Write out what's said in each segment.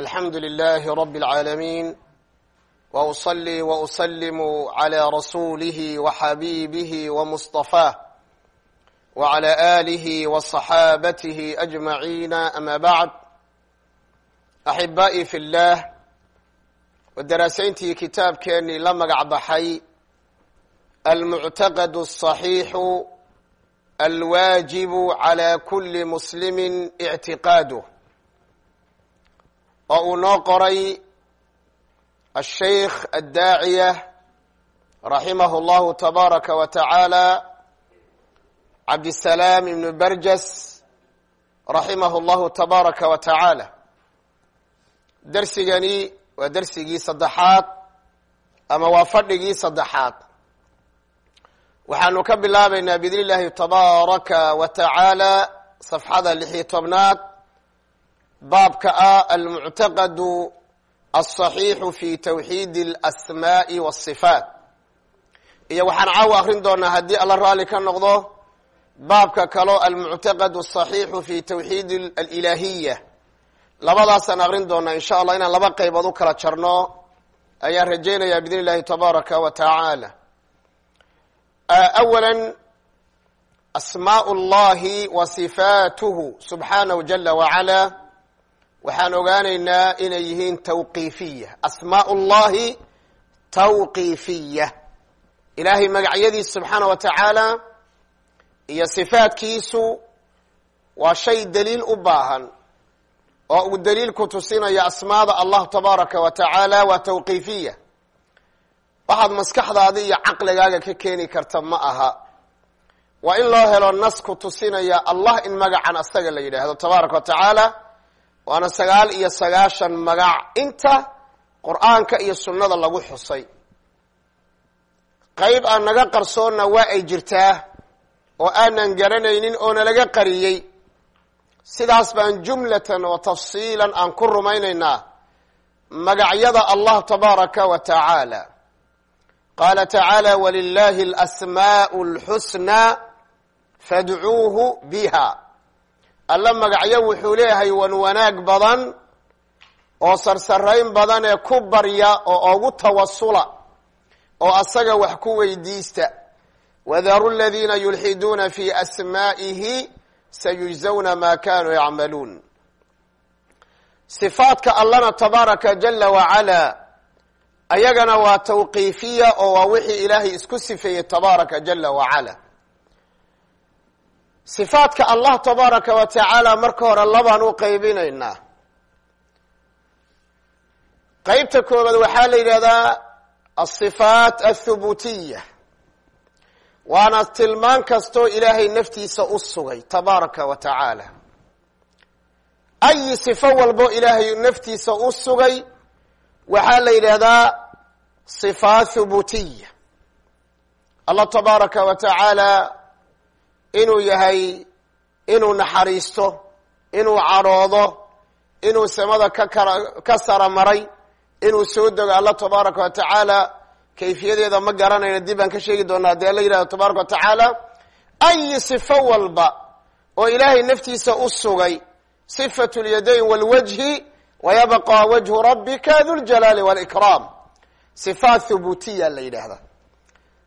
alxamdu لlh rb العaalamiin وأصلي وأsلم عlى رasuulihi وxabiibih ومصطفاah وعlى آlih وصxaabatih أجmaعiina ama bعd أxibaaئi fi الlah wadaraasayintii kitaabkeenii la magac baxay almuctaqd الصaxiixu alwaajib عlى kuli muslimi اctiqaadh oo uu noo qoray ashaykh addaaciya raximahu llahu tabaaraka wa tacaala cabdisalaam ibnu barjas raximahu llahu tabaaraka wa tacaala darsigani waa darsigii saddexaad ama waa fadhigii saddexaad. Waxaanu ka bilaabaynaa biidni illaahi tabaaraka wa tacaala safxada lixi tobnaad baabka ah almuctaqd alصaxiixu fi tawxiid alasmaa'i wasifaat iyo waxaan caawa akrin doonaa haddii alla raalli ka noqdo baabka kaloo almuctaqad asaxiixu fi tawxiid alilaahiya labadaasaan akrin doonaa insha allah inaan laba qaybood u kala jarno ayaan rajaynayaa bidn illahi tabaaraka wa tacaala awala asmaء اllahi wa sifaatuhu subxaanahu jala wacala waxaan ogaanaynaa inay yihiin tawqiifiya asmaa ullahi tawqiifiya ilaahay magacyadiisa subxaana wa tacaala iyo sifaadkiisu waa shay daliil u baahan oo uu daliilku tusinaya asmaada allah tabaaraka wa tacaala waa tawqiifiya waxaad maskaxdaada iyo caqligaaga ka keeni karta ma aha. Waa in loo helo nas ku tusinaya allah in magacan asaga la yidhaahdo tabaaraka wa tacaala waana sagaal iyo sagaashan magac. Inta qur'aanka iyo sunnada lagu xusay. Qayb aan naga qarsoonna waa ay jirtaa oo aanan garanaynin oo nalaga qariyey. Sidaas baan jumlatan wa tafsiilan aan ku rumaynaynaa. Magacyada allah tabaaraka wa tacaala. Qaala tacaala walilahi alasmaa'u alxusnaa fadcuuhu biha alla magacyo wuxuu leeyahay wan wanaag badan oo sarsarayn badan ee ku barya oo ogu tawasula oo asaga wax ku weydiista. Wadaru ladiina yulxiduuna fi asmaa'ihi sayujzawna ma kanuu yacmaluun sifaadka allana tabaaraka jala wacala ayagana waa tawqiifiya oo waa wixii ilaahay isku sifeeyey tabaaraka jala wacala sifaadka allah tabaaraka wa tacaala marka hore labaan u qaybinaynaa. Qeybta koobaad waxaa la yidhahdaa asifaat athubutiya waana tilmaan kastoo ilaahay naftiisa u sugay tabaaraka wa tacaala ayi sifo walbo ilaahay naftiisa u sugay waxaa la yidhahdaa sifaat thubutiya allah tabaaraka wa tacaala inuu yahay inuu naxariisto inuu cadhoodo inuu samada ka ka sara maray inuu soo dego alla tabaaraka wa tacaala kayfiyadeeda ma garanayna dib baan ka sheegi doonaa haddii alla yidhahdo tabaaraka wa tacaala ayi sifo walba oo ilaahay naftiisa u sugay sifatu lyadayn walwajhi wayabqa wajhu rabbika duljalaali walikraam sifaat thubutiya la yidhaahda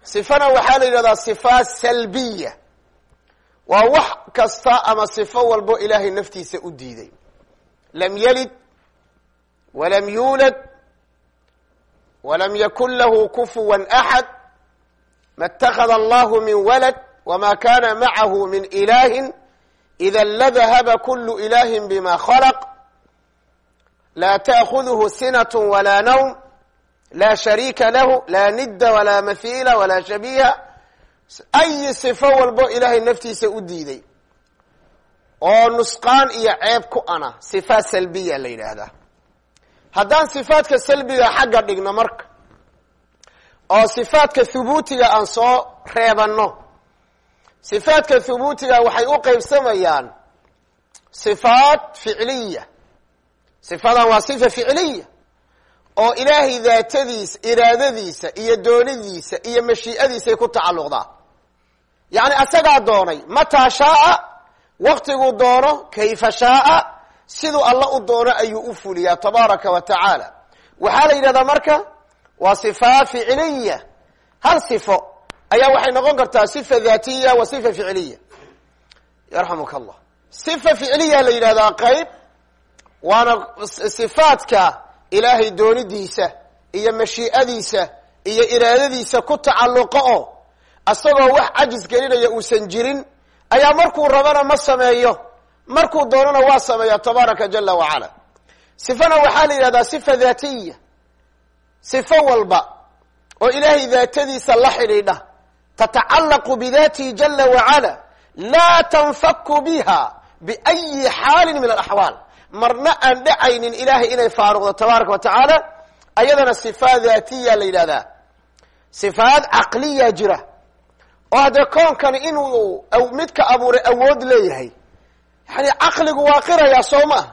sifana waxaa la yidhahdaa sifaat salbiya waa wax kasta ama sifo walbo ilaahay naftiisa u diiday. Lam yalid walam yuulad walam yakun lahu kufuwa axad ma اtakhada allahu min walad wma kana macahu min ilahi ida ladahaba kulu ilahi bima khalq laa taakudhu sinaة wala nawm la shariika lahu la nida wala mahiila wala shabiha ayi sifo walbo ilaahay naftiisa u diiday. Oo nusqaan iyo ceeb ku ana sifaat salbiya la yidhaahdaa haddaan sifaadka salbiga xagga dhigno marka oo sifaadka thubuutiga aan soo reebanno sifaadka thubuutiga waxay u qeybsamayaan sifaat ficliya. Sifadan waa sifa ficliya oo ilaahay daatadiisa iraadadiisa iyo doonidiisa iyo mashii'adiisay ku tacalluqdaa yacni asagaa doonay mataa shaaa waktiguu doono kayfa shaaa siduu alla u doono ayuu u fuliyaa tabaaraka wa tacaala. Waxaa la yidhahdaa marka waa sifa ficiliya hal sifo ayaa waxay noqon kartaa sifa dhatiya wa sifa ficiliya yarxamuka allah sifa ficiliya la yidhahdaa qayb waana sifaadka ilaahay doonidiisa iyo mashii'adiisa iyo iraadadiisa ku tacalluqo oo isagoo wax cajis gelinaya uusan jirin ayaa markuu rabana ma sameeyo. Markuu doonana waa sameeya tabaaraka jala wacala sifana waxaa la yidhahdaa sifa dhatiya sifo walba oo ilaahay daatadiisa la xidhiidha. Tatacallaqu bidatihi jala wacala laa tanfaku biha biayi xaalin min alaxwaal. Marna aan dhacaynin ilahay inay faaruqdo tabaaraka wa tacaala. Ayadana sifaat dhatiya la yidhahdaa. Sifaad caqliya jira oo haddee koonkani inuu midka abuuray awood leeyahay yani caqligu waa qirayaa soo maah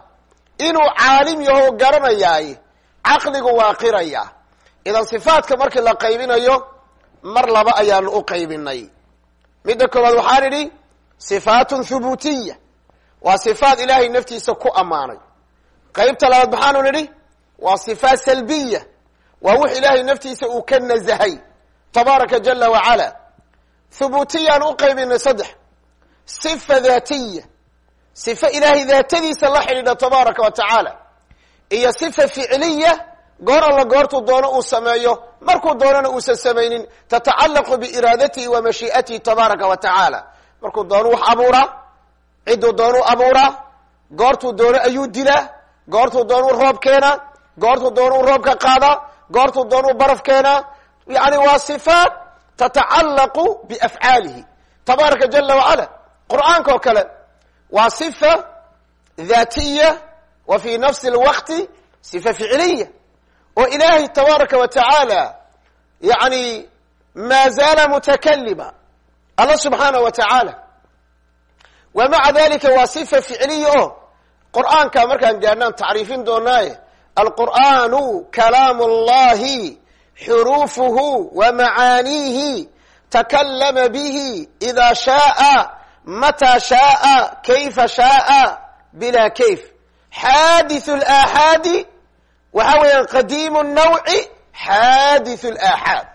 inuu caalim yaho garanayaay caqligu waa qirayaa idan sifaadka markii la qaybinayo mar laba ayaanu u qaybinay. Midda koowaad waxaan idhi sifaatun thubuutiya waa sifaat ilaahay naftiisa ku ammaanay. Qaybta labaad maxaanu nidhi waa sifaat salbiya waa wix ilaahay naftiisa uu ka nazahay tabaaraka jala wacala thubuutiyaan u qaybinay saddex. Sifa dhatiya sifa ilaahay daatadiisa la xidhiidha tabaaraka wa tacaala. Iyo sifa ficliya goor alla goortuu doono uu sameeyo. Markuu doonana uusan samaynin tatacallaqu biiraadatihi wa mashii'atihi tabaaraka wa tacaala. Markuu doono wax abuuraa cidduu doonuu abuuraa goortuu doono ayuu dilaa goortuu doonuu roob keenaa goortuu doonuu roobka qaadaa goortuu doonuu baraf keenaa yani waa tatacallaqu biafcaalihi tabaaraka jala wacala qur'aanka oo kale waa sifa dhatiya wa fi nafsi lwaqti sifa ficiliya oo ilaahay tabaaraka wa tacaala yani maa zaala mutakalima alla subxaanah wa tacaala wa maca dalika waa sifa ficiliya oo qur'aanka markaan gaadhnaan tacriifin doonaaye alqur'aanu kalaam اllahi xuruufuhu wa macaaniihi takalama bihi ida shaaa mataa shaaa kayfa shaaa bila kayf xaadithu laaxaadi waxa weeyaan qadiimu nawci xaadithu laaxaad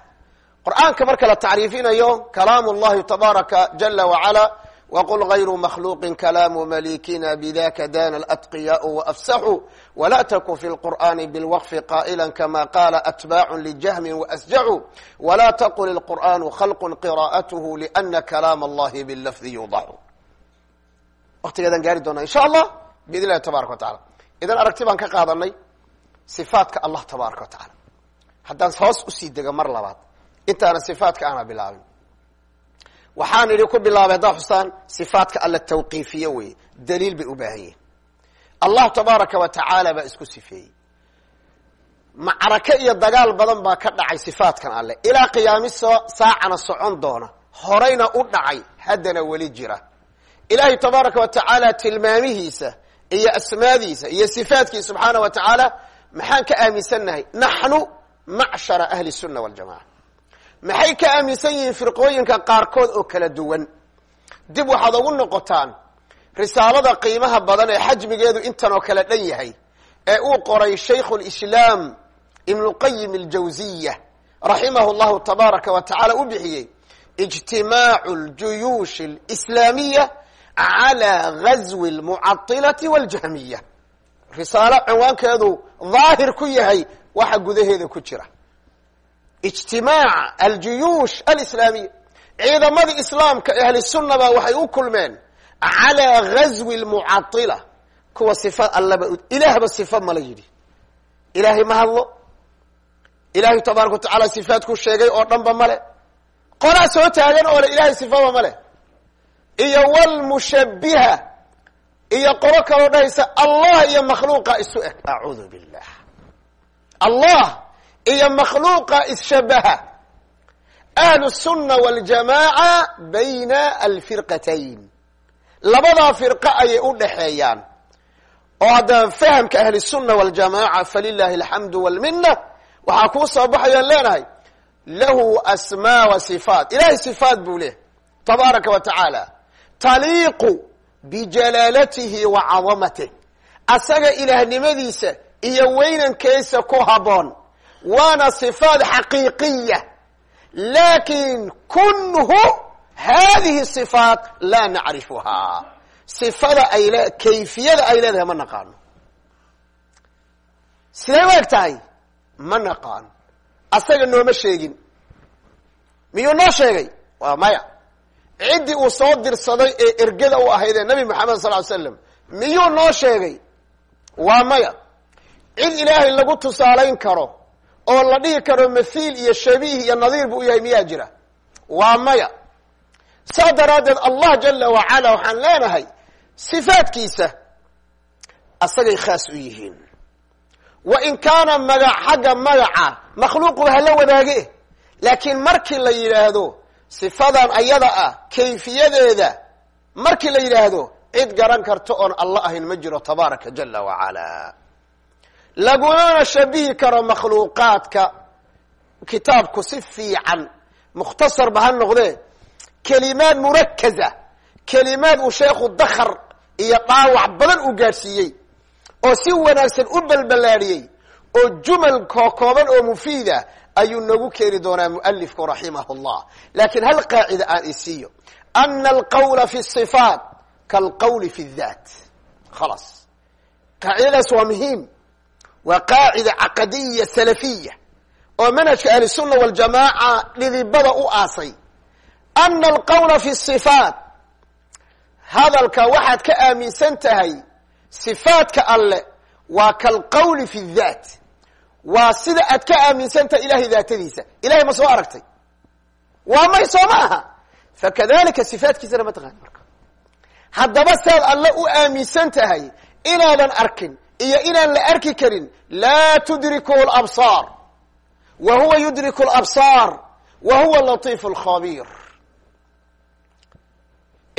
qur'aanka marka la tacriifinayo kalaamu llahi tabaaraka jala wacala wqul غayru makhluuqi kalaamu malikina bidaka dana alatqiyaء waafsaxu wla takun fi lqur'ani bilwqfi qaa'ila kama qala atbaacu ljahmi waasjacu wla taqul اlqur'anu khalqu qira'ath lana kalaam allahi bilafdi yudacu waktigeedaan gaari doonaa insha allah biidn illahi tabaaraka wa tacala idan aragti baan ka qaadanay sifaatka allah tabaaraka wa tacaala haddaan hoos usii dego mar labaad intaana sifaatka aana bilaabin waxaan idhi ku bilaabay haddaa xusaan sifaatka alla tawqiifiye weye daliil bay u baahan yihiin allah tabaaraka wa tacaala baa isku sifeeyey. Macrake iyo dagaal badan baa ka dhacay sifaatkan alle. Ilaa qiyaami soo saacana socon doona horeyna u dhacay haddana weli jira. Ilaahay tabaaraka wa tacaala tilmaamihiisa iyo asmaadiisa iyo sifaatkiisa subxaana wa tacaala maxaan ka aaminsannahay naxnu macshara ahli sunna waljamaca maxay ka aaminsan yihiin firqooyinka qaarkood oo kala duwan? Dib waxaad ugu noqotaan risaalada qiimaha badan ee xajmigeedu intan oo kale dhan yahay ee uu qoray shaykhu lislaam ibnuqayim aljawziya raximahu llahu tabaaraka wa tacala u bixiyey ijtimaacu ljuyuush alislaamiya cala gazwi almucatilati waljahmiya risaalo cinwaankeedu daahir ku yahay waxa gudaheeda ku jira ijtimaac aljuyuush alislaamiya ciidamadii islaamka ee ahli sunnaba waxay u kulmeen calaa gazwi lmucatila kuwa sifa allaba ilaahba sifa mala yidhi. Ilaahay ma hadlo. Ilaahay tabaaraka wa tacaala sifaadku sheegay oo dhanba male qolaa soo taagan oo le ilahay sifaba male iyo wlmushabiha iyo qolo kaloo dhahaysa allah iyo makhluuqa isu eg. Acuudu billah. Allah iyo makhluuqa isshabaha. Ahlu sunna waljamaaca bayna alfirqatayn. Labadaa firqa ayay u dhaxeeyaan. Oo haddana fahamka ahli sunna waljamaaca falilahi alxamdu walmina waxaa kuu soo baxayaan leenahay lahu asmaa wa sifaat. Ilahay sifaat buu leehay tabaaraka wa tacaala. Taliiqu bijalaalatihi wa cadamatih asaga ilaahnimadiisa iyo weynankiisa ku habboon waana sifaat xaqiiqiya laakiin kunhu hadihi sifaat laa nacrifuhaa sifada ay le kayfiyada ay leedahay ma naqaano siday u eg tahay ma naqaano asaga nooma sheegin miyuu noo sheegay waa maya ciddii uu soo dirsaday ee ergada u ahayd ee nabi moxamed sal ly slam miyuu noo sheegay waa maya cid ilaahay lagu tusaalayn karo oo la dhihi karo mathiil iyo shabiih iyo nadiir buu yahay miyaa jira? Waa maya. Saa daraaddeed allah jala wacala waxaan leenahay sifaadkiisa asagay khaas u yihiin. Wa in kaana magac xagga magaca makhluuqu hala wadaage laakiin markii la yidhaahdo sifadan ayada ah kayfiyadeeda markii la yidhaahdo cid garan karta oon alla ahayn ma jiro tabaaraka jala wacala lagumana shabihi karo makhluuqaadka. Kitaabku si fiican mukhtasarba ha noqdee kelimaad murakaza kelimaad uu sheekhu dakar iyo dhaawac badan u gaadhsiiyey oo si wanaagsan u balbalaadhiyey oo jumal kookooban oo mufiida ayuu nagu keeni doonaa mualifku raximah llah laakiin hal qaacida aan isiiyo ana alqawla fi sifaat kalqawli fi dat khalas. Qaacidadaas waa muhiim waa qaacida caqadiya salafiya oo manhajka ahlisunna waljamaaca dhidibada u aasay. Ana alqawla fi sifaat. Hadalka waxaad ka aaminsan tahay sifaadka alle waa kalqawli fi dat waa sida aad ka aaminsan tahay ilahay daatadiisa ilahay ma soo aragtay. Waa may soo ma aha. Fakadalika sifaatkiisana ma taqaani marka. Haddaba saad alle u aaminsan tahay inaadan arkin iyo inaan la arki karin laa tudriku labsaar wa huwa yudriku labsaar wa huwa latiif lkhabir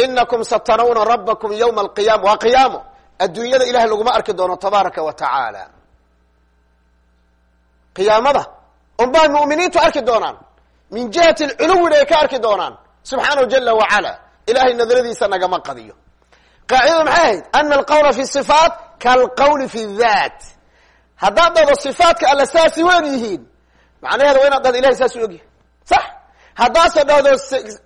inakum satarawna rabakum ywma alqiyama waa qiyaamo. Adduunyada ilahay laguma arki doono tabaaraka wa tacaala. Qiyaamada unbaa mu'miniintu arki doonaan. Min jihati lculuwina ay ka arki doonaan. Subxaanahu jala wacala ilahay nadaradiisa nagama qadiyo. Qaacidada maxay ahayd? Ana alqawla fi sifaat kalqawli fi dat haddaad dhado sifaatka alla saasi wen yihiin macnaheeda waa inaad dhado ilahay saas u ogyahay sax haddaase dhahdo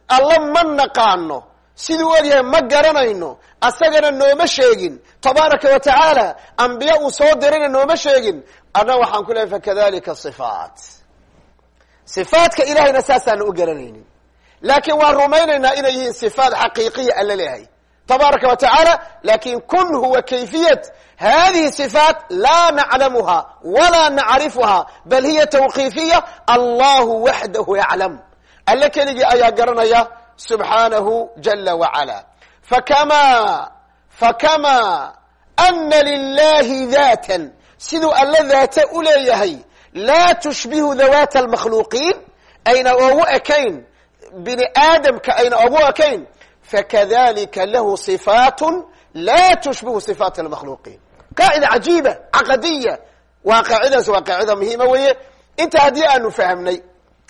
alla ma naqaano siduu ogyahay ma garanayno asagana nooma sheegin tabaaraka wa tacaala ambiya uu soo dirayna nooma sheegin adna waxaan ku lehay fakadalika sifaat sifaatka ilahayna saasaana u garanaynin laakiin waan rumaynaynaa inay yihiin sifaat xaqiiqiya alla leehay tabaaraka wa tacaala laakiin kunhu wa kayfiyat hadihi صifaat laa naclamuha walaa nacrifuha bal hiya tawqiifiya allahu waxdahu yaclam alle keligii ayaa garanaya subxaanahu jala wacala fakama fakama ana lilahi daatan siduu alle daata u leeyahay laa tushbihu dawaat almakhluuqiin ayna ogu ekayn bini aadamka ayna ogu ekayn fakadalika lahu صifaat la tushbihu صifaat اlmakhluuqiin qaacida cajiiba caqadiya waa qaacidaas waa qaacida muhiima weeye inta haddii aanu fahmnay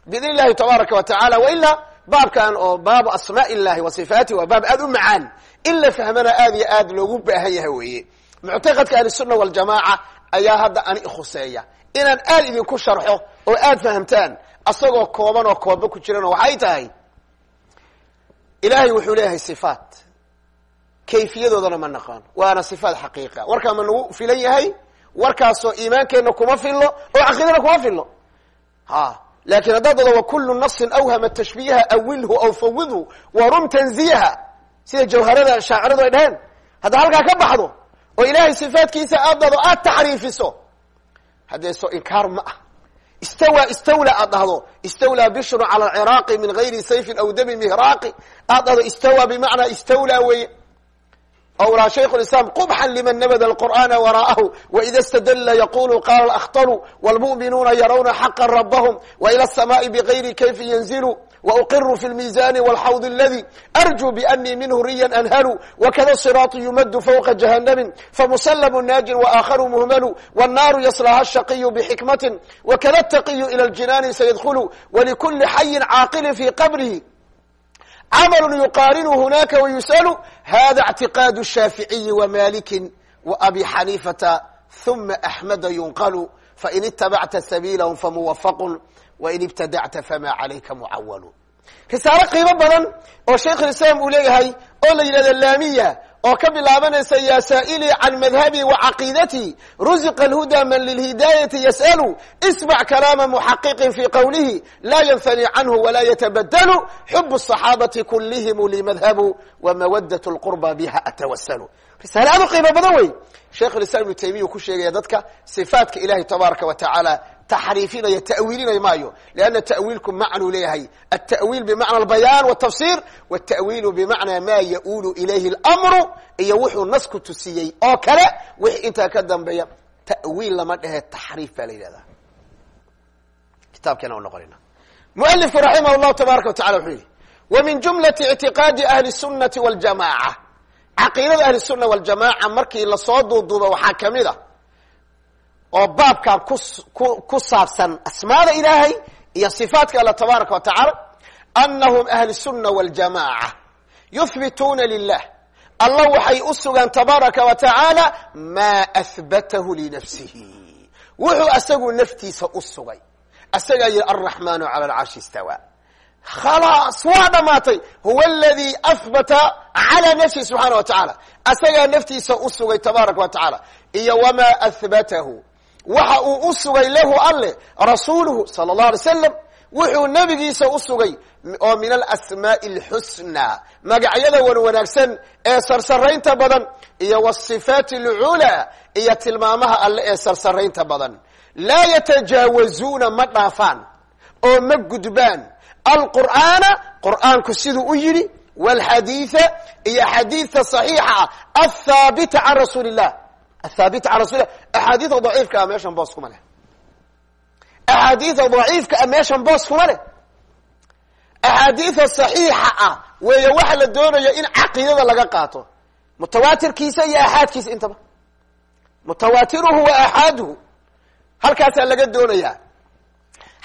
biidn illahi tabaaraka wa tacala wailaa baabkan oo baabu asmaa illahi wa sifaatih waa baab aad u macaan in la fahmana aad iyo aad loogu baahan yahay weeye muctaqadka ahlisunna waljamaaca ayaa hadda ani khuseeya inaan aad idinku sharxo oo aad fahamtaan asagoo kooban oo koodba ku jiran oo waxay tahay ilahay wuxuu leeyahay sifaat. Kayfiyadoodana ma naqaan. Waana sifaat xaqiiqa. Warkaa ma nagu filan yahay warkaasoo iimaankeenna kuma fillo oo caqiidana kuma fillo ha laakiin haddaad dado wakulu nasin awhama tashbiiha awilhu aw fawidhu warum tanziyaha sida jawharada shaaciradu ay dhaheen. Hadda halkaa ka baxdo oo ilahay sifaatkiisa aad dado aad taxriifiso haddee so inkaar ma ah istawa istawla aad dhahdo. Istawlaa bishrun cala alciraaqi min gayri sayfin aw damin mihraaqi aad dhahdo istawa bimacnaa istawlaa weeye awlaa shaykhu lislaam qubxan liman nabada alqur'aana waraa'ahu waida stadalla yaqulu qaala alahtaru waalmu'minuuna yarawna xaqan rabahum waila asamaa'i bigayri kayfi yanzilu. وأقر في الميزان والحوض الذي أرجو بأني منه ريا أنهل وكذا الصراط يمد فوق جهنم فمسلم ناج وآخر مهمل والنار يصلها الشقي بحكمة وكذا التقي إلى الجنان سيدخل ولكل حي عاقل في قبره cml yuqaarinu hunaka wayusأl hada اctiqاad الshaafiعiyi وmaliki wa abi xaniifata huma axmeda yunqalu fain itabacta sabiilahum famuwafaqun wain ibtadacta famaa calayka mucawalu khasaare qiimo badan oo shaykhulislaam uu leeyahay oo la yidhahda laamiya oo ka bilaabanaysa yaa saa'ilii can madhabii wa caqiidatii rusiqa alhuda man lilhidaayati yas'alu ismac kalaama muxaqiqin fii qowlihi laa yanfani canhu walaa yatabadalu xubu asaxaabati kulihim limadhabu wamawadat lqurba biha atawasalu risaale aad u qiimo badan wey shaikhulislaam ibnu taymiya uu ku sheegaya dadka sifaadka ilahay tabaaraka wa tacaala taxriifinaya ta'wiilinay maayo lianna ta'wiilku macnuu leeyahay alta'wiil bimacna albayaan waltafsir walta'wiilu bimacnaa maa ya-uulu ilayhi اlamru iyo wuxuu nasku tusiyey oo kale wixii intaa ka dambeeya ta'wiil lama dhehe taxriif baa la yidhahdaa kitaabkeena u noqonayna mualifku raximah llahu tabaaraka wa tacala wuxuu yihi wa min jumlati ictiqaadi ahli الsunati waljamaca caqiidada ahli الsuna waljamaca markii lasoo duuduuba waxaa kamid a oo baabkan ku ku ku saabsan asmaada ilaahay iyo صifaatka alla tabaaraka wa tacaala anahum ahli الsuna waljamaca yuhbituuna lilah allah waxay u sugaan tabaaraka wa tacaala maa ahbatahu linafsihi wuxuu asagu naftiisa u sugay asagaa yihi alraxmanu cala alcarshi istawa khalaas waa dhamaatay huwa aladi ahbata cala nafsihi subxaana wa tacaala asagaa naftiisa u sugay tabaaraka wa tacaala iyo wamaa ahbatahu waxa uu u sugay lahu alle rasuuluhu sala allahu alay slam wuxuu nebigiisa u sugay oo min alasmaa'i alxusnaa magacyada wan wanaagsan ee sarsaraynta badan iyo wasifaati alculaa iyo tilmaamaha alle ee sarsaraynta badan. Laa yatajaawazuuna ma dhaafaan oo ma gudbaan. Alqur'aana qur'aanku siduu u yidhi walxadiida iyo xadiidka saxiixa ah athaabita can rasuuli illah athaabita can rasul axaadiida daciifka ah meeshan boos kuma leh axaadiida daciifka ah meeshan boos kuma leh axaadiida saxiixa ah weeye waxa la doonaya in caqiidada laga qaato mutawaatirkiisa iyo axaadkiisa intaba mutawaatiruhu wa axaaduhu halkaasaa laga doonaya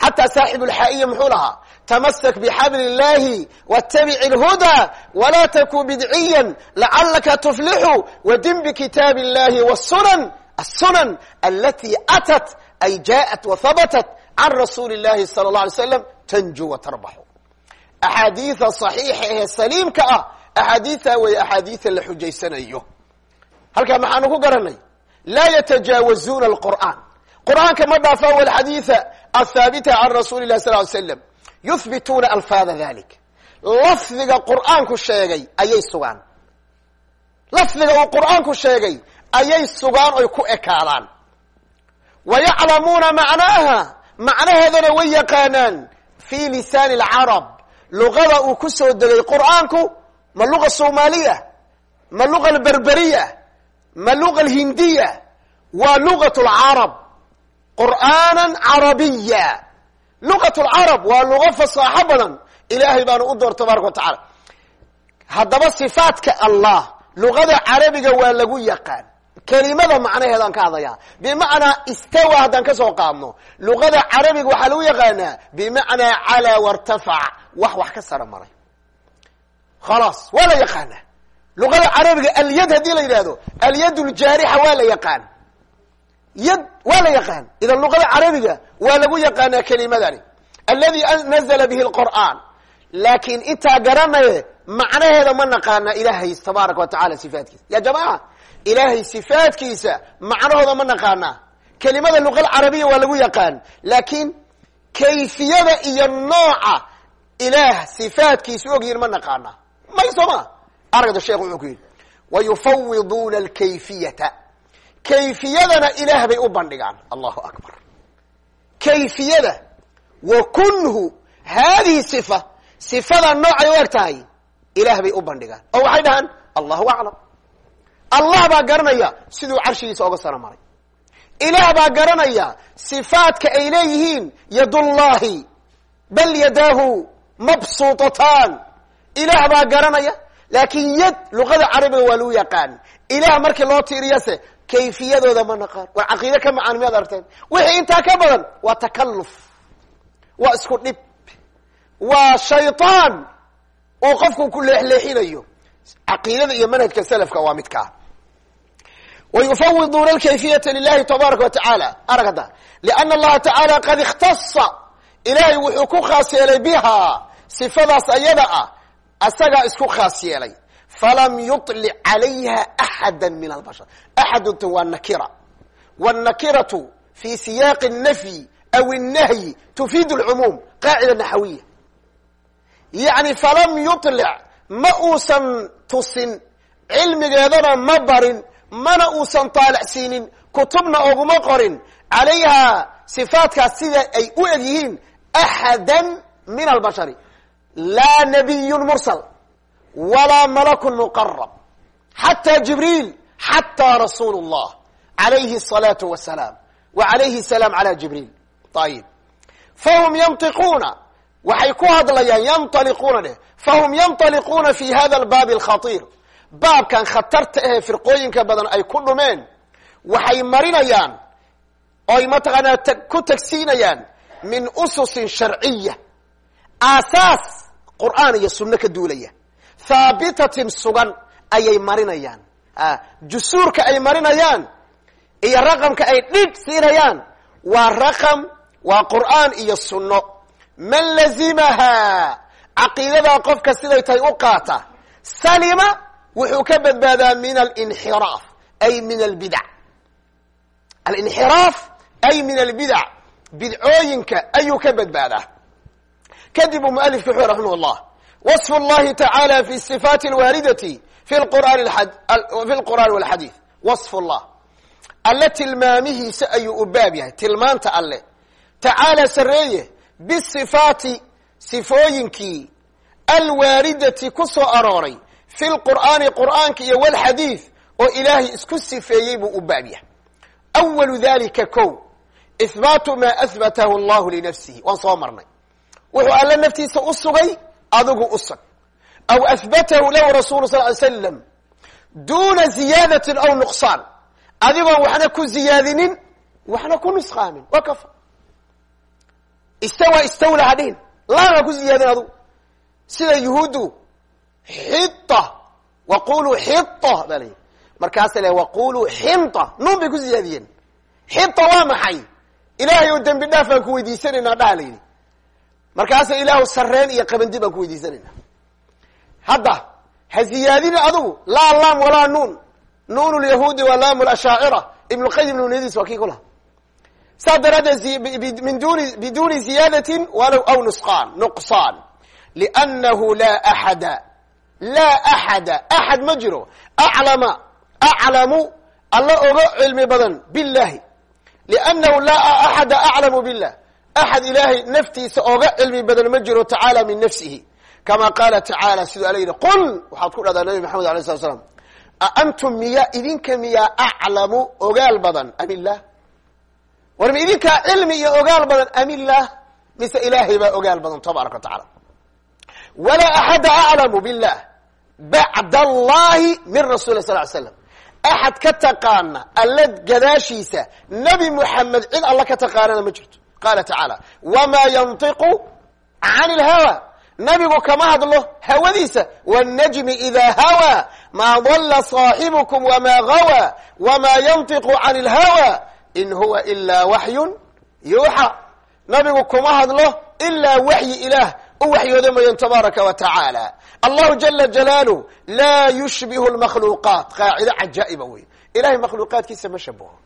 xataa saaxibu lxaa'iya muxuu lahaa tamasak bixabli illahi wاtabic اlhuda wla takun bidciya lacalaka tuflixu wadin bikitaabi اllahi wsunan الsunan alati atat ay jaءat wahabatat can rasuuli اllahi salى اlه alay slam tanju watarbaxu axaadiida صaxiixa ee saliimka ah axaadiidta weeye axaadiida la xujaysanayo halkaa maxaanu ku garanay laa yatajaawazuuna اlqur'an qur'aanka ma dhaafaan walxadiida athaabita can rasuuli lah sal ly slam yuhbituuna alfaada dalik. Lafdiga qur'aanku sheegay ayay sugaan. Lafdiga uu qur'aanku sheegay ayay sugaan oy ku ekaadaan. Wa yaclamuuna macnaaha macnaheedana way yaqaanaan. Fi lisaani alcarab luqada uu ku soo degay qur'aanku ma luqa soomaaliya ma luqa alberberiya ma luqa alhindiya waa luqat lcarab qur'aana carabiya luqat lcarab waa luqo fasaaxo badan. Ilaahay baana u door tabaaraka wa tacaala. Haddaba sifaadka allah luqada carabiga waa lagu yaqaan. Kelimada macnaheedaan ka hadlayaa. Bimacnaa istawa haddaan ka soo qaadno. Luqada carabiga waxaa lagu yaqaanaa bimacnaa calaa wartafac wax wax ka sara maray. Khalaas waa la yaqaanaa. Luqada carabiga alyad haddii la yad waa la yaqaan. Idan luqada carabiga waa lagu yaqaanaa kelimadani. Aladi nazla bihi lqur'aan laakiin intaa garanaye macnaheeda ma naqaana ilaahay tabaaraka wa tacala sifaatkiisa ya jamaca ilaahay sifaatkiisa macnahooda ma naqaanaa. Kelimada luqa carabiya waa lagu yaqaan. Laakiin kayfiyada iyo nooca ilaah sifaatkiisu ogyihiin ma naqaana may soo ma aragda sheekh wuxuu ku yidhi wayufawiduuna alkayfiyata kayfiyadana ilaah bay u bandhigaan. Allahu akbar. Kayfiyada. Wa kunhu haadihi sifa sifada noocay u eg tahay ilaah bay u bandhigaan. Oo waxay dhahaan allahu aclam. Allah baa garanaya siduu carshigiisa oga sara maray. Ilaah baa garanaya sifaadka ay leeyihiin yadullahi bal yadaahu mabsuutataan ilaah baa garanaya laakiin yad luqada carabiga waa lagu yaqaan. Ilaah markii loo tiiriyase kayfiyadooda ma naqaan. Waa caqiide ka macaan miyaad arteen? Wixii intaa ka badan waa takalluf waa isku dhib waa shayطaan uu qofku ku leexleexinayo. Caqiidada iyo manhajka selafka waa midkaa wayufawiduuna alkayfiyata lilahi tabaaraka wa tacaala. Arag hadda liana allaha tacaala qad ikhtasa ilaahay wuxuu ku khaas yeelay bihaa sifadaas ayada ah asagaa isku khaas yeelay falam yuطlic calayha axada min albashar axadunta waa nakira wاnakiratu fi siyaaqi الnafyi aw الnahyi tufiid اlcumuum qaacida naxawiya yacni falam yuطlic ma uusan tusin cilmigeedana ma barin mana uusan taalacsiinin kutubna oguma qorin calayhaa sifaatkaas sida ay u eg yihiin axada min albashari laa nabiyun mursal walaa malakun muqarab xataa jibriil xataa rasuulu llah alayhi asalaatu wasalaam wa alayhi salaam calaa jibriil ayib fahum yantiquuna waxay ku hadlayaan yanaliquuna dheh fahum yanaliquuna fi hada albaabi alkhatiir baabkan khatarta ahee firqooyinka badan ay ku dhumeen waxay marinayaan oy mataqaanaa ku tagsiinayaan min ususin sharciya aasaas qur'aan iyo sunno ka duulaya haabitatin sugan ayay marinayaan. Jusuurka ay marinayaan iyo raqamka ay dhig siinayaan waa raqam waa qur'aan iyo sunno. Man lazimahaa caqiidadaa qofka siday tahay u qaata salima wuxuu ka badbaadaa min alinxiraaf ay min albidac alinxiraaf ay min albidac bidcooyinka ayuu ka badbaadaa. Kadib uu wuxuu raximah llah waصfu اllahi tacaala fi sifaati اlwaaridati fi qur'an fi lqur'aan walxadiid waصfu llah alle tilmaamihiisa ayuu u baab yahay tilmaanta alle tacaala sareeye bisifaati sifooyinkii alwaaridati ku soo arooray fi lqur'aani qur'aanka iyo walxadiid oo ilaahay isku sifeeyey buu u baab yahay awalu dalika ko ihbaatu maa ahbatahu allahu linafsihi waan soo marnay wuxuu alle naftiisa u sugay adigu u sug aw ahbatahu lahu rasulu sal ly slam duuna ziyaadatin aw nuqsaan. Adigoon waxna ku ziyaadinin waxna ku nusqaamin waa kafa. Istawa istawla ha dhihin laana ku ziyaadin adugu sida yuhuuddu xita waquluu xita baa la yidhi. Markaasa le waquluu xinta. Nuun bay ku ziyaadiyeen. Xita waa maxay? Ilaahay oo dembi dhaaf baan markaasa ilaahu sareen iyo qabandi baan ku weydiisanaynaa. Hadda ha ziyaadini adugu laa laam walaa nuun. Nuun lyahuudi wa laam lashaacira ibn lqayim nuuniyadiis waa kii ku laha saa daraaddeed min duni biduni ziyaadatin walow aw nusqaan nuqsaan. Liannahu laa axada. Laa axada. Axad ma jiro. Aclama aclamu alla oga cilmi badan billahi liannahu laa axada aclamu billah axad ilaahay naftiisa oga cilmi badan ma jiro tacaala min nafsihi kama qaala tacaala siduu ala yidhi qul waxaad ku dhahdaa nabi maxamed alay slat slam aantum miya idinka miyaa aclamu ogaal badan am illah war ma idinkaa cilmi iyo ogaal badan am illah mise ilaahay baa ogaal badan tabaaraka wa tacala walaa axada aclamu billah bacd allahi min rasuli sal slam axad ka taqaana alla gadaashiisa nebi muxamed cid alla ka taqaanana ma jirto qaala tacaala wamaa yantiqu can ilhawa nabigu kama hadlo hawadiisa wاnnajmi idaa hawaa maa dalla saaxibukum wamaa hawa wamaa yantiqu can ilhawa in huwa ilaa waxyun yuuxa nabigu kuma hadlo ilaa waxyi ilaah u waxyooda mayan tabaaraka wa tacaala allahu jala jalaalu laa yushbihu lmakhluuqaat qaacido cajaa'iba wey ilahay makhluuqaadkiisa ma shabaho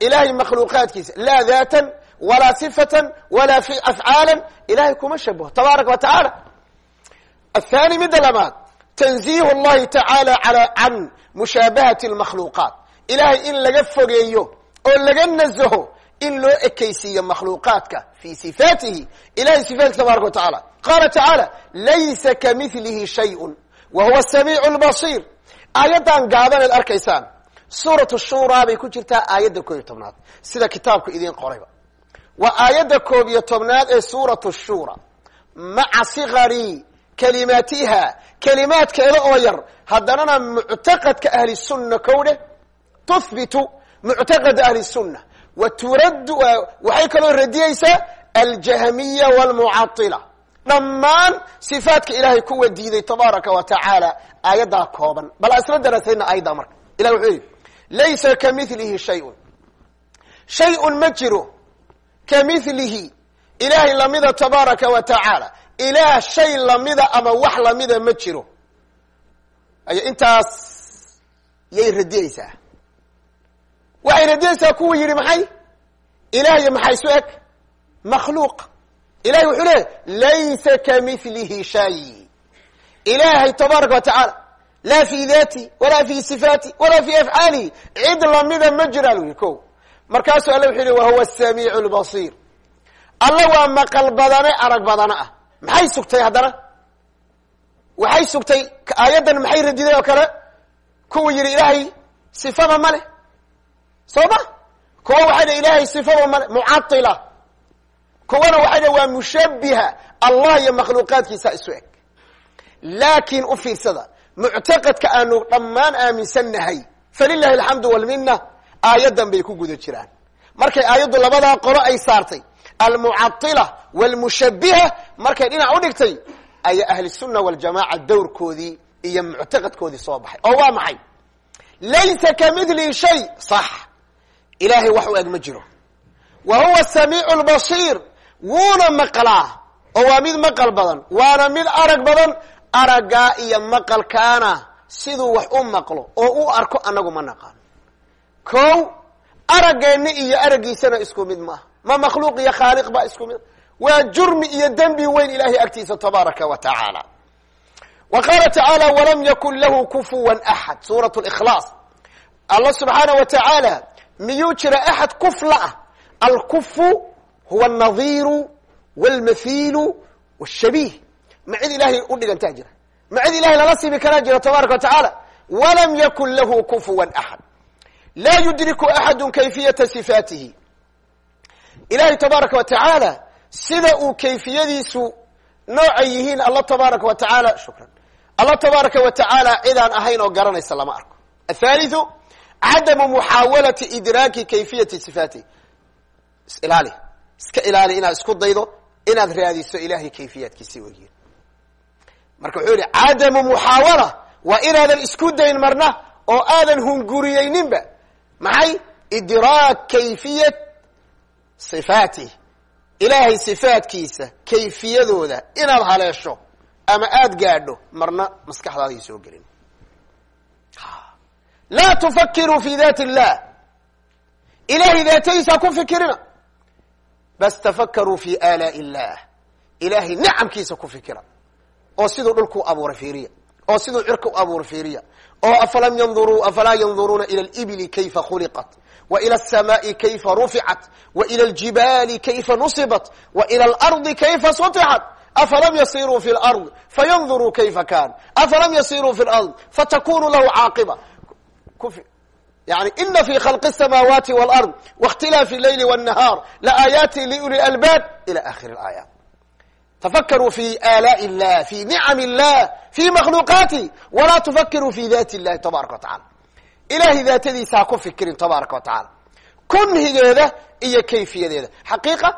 ilahay makhluuqaadkiisa laa daatan walaa sifatan walaa afcaala ilahay kuma shabaho tabaaraka wa tacaala athani midda labaad tanziih اllahi tacaala can mushaabahati اlmakhluuqaat ilahay in laga fogeeyo oo laga nazaho in loo ekaysiiyo makhluuqaadka fi sifaatihi ilahay sifaatki tabaraka wa tacaala qaala tacaala laysa kamilihi shayء wa huwa samiic اlbasiir aayaddan gaabanayd arkaysaan suuratu shuuraa bay ku jirtaa aayadda koob iyo tobnaad sida kitaabku idiin qorayba waa aayadda koob iyo tobnaad ee suuratu shura maca sikari kalimaatiha kalimaadkeeda oo yar haddanana muctaqadka ahli sunna kowdhe tuhbitu muctaqada ahli sunna. Wa turaddu waxay kaloo radiyeysaa aljahmiya walmucatila dhammaan sifaadka ilaahay kuwa diiday tabaaraka wa tacaala aayaddaa kooban. Bal isla darasayna aayaddaa marka. Ilah wuxuu yidhi laysa kamilihi shayun. Shay-un ma jiro kamilihi ilaahay lamida tabaaraka wa tacaala ilaah shay lamida ama wax lamida ma jiro. Aya intaas yay radiyeysaa waxay radiyeysaa kuwa yidhi maxay? Ilahiyo maxay su eg? Makhluuq. Ilahay wuxuu leeyahy laysa kamilihi shay. Ilaahay tabaaraka wa tacaala laa fi dati walaa fi sifaati walaa fi afcaalihi cid lamida ma jira lu yihi ko markaasuu alla wuxuu yihi wahuwa asamiic lbasiir alla waa maqal badane arag badane ah. Maxay sugtay haddana? Waxay sugtay aayaddan maxay radiday oo kale? Kuwa yidhi ilaahay sifaba ma leh. Soo ma? Kuwa waxay dha ilaahay sifaba ma leh mucatila kuwana waxay dha waa mushabiha allah iyo makhluuqaadkiisa isu eg. Laakiin u fiirsada muctaqadka aanu dhammaan aaminsannahay falilahi alxamdu walmina aayaddan bay ku guda jiraan. Markay aayaddu labadaa qolo ay saartay almucatila walmushabiha markay dhinac u dhigtay ayaa ahlusunna waljamaca dawrkoodii iyo muctaqadkoodii soo baxay. Oo waa maxay? Laysa kamidli shay sax. Ilaahay wax u eg ma jiro. Wa huwa samiicu lbasiir wuuna maqlaa. Oo waa mid maqal badan waana mid arag badan araggaa iyo maqalkaana siduu wax u maqlo oo u arko annagu ma naqaano ko araggeeni iyo araggiisana isku mid maaha. Ma makhluuq iyo khaaliq ba isku mid. Waa jurmi iyo dembi weyn ilahay agtiisa tabaaraka wa tacaala. Wa qaala tacaala walam yakun lahu kufuwan axad suurat likhlaas allah subxaana wa tacaala miyuu jira axad kufla ah? Alkufu huwa alnadiiru walmathiilu wshabiih ma cid ilahay u dhigantaa jira? Ma ilahay lala sibi karaa jira tabaaraka wa tacaala? Walam yakun lahu kufuwan axad laa yudriku axadu kayfiyata sifaatihi ilahay tabaaraka wa tacaala sida uu kayfiyadiisu noocay yihiin alla tabaaraka wa tacaala shukran alla tabaaraka wa tacaala cidaan ahayn oo garanaysa lama arko athalithu cadamu muxaawalati idraaki kayfiyati sifaatihi is ilaali iska ilaali inaad isku daydo inaad raadiso ilahay kayfiyaadkiisi weyiin marka wuxuu yihi cadamu muxaawala waa inaadan isku dayn marna oo aadan hunguriyeyninba maxay? Idraak kayfiyat sifaatih ilaahay sifaadkiisa kayfiyadooda inaad haleesho ama aada gaadho marna maskaxdaadii soo gelin. Laa tufakiruu fi dati illah ilahay daatadiisa ku fikirina. Bas tafakaruu fi aalaai illah ilahay nicamkiisa ku fikira. Oo siduu dhulku abuuray fiiriya. Oo siduu cirka u abuuray fiiriya oo afalam yanuruu afalaa yanduruuna ila libili kayfa khuliqat wa ila alsamaai kayfa ruficat wa ila aljibaali kayfa nusibat wa ila alardi kayfa sutixat afalam yasiruu fi lard fayanduruu kayfa kan afalam yasiruu fi lard fatakunu lahu caaqiba yani ina fi khalqi الsamaawaati wاlard waاkhtilaafi اleyli wالnahaar laaayaati liuli اlalbaab ila akhiri اlaayaat tafakiruu fi aalaai اllah fi nicam اllah fi makhluuqaati walaa tufakiruu fi dati اllahi tabaaraka wa tacala ilahay daatadiisa ha ku fikirin tabaaraka wa tacaala kunhigeeda iyo kayfiyadeeda xaqiiqa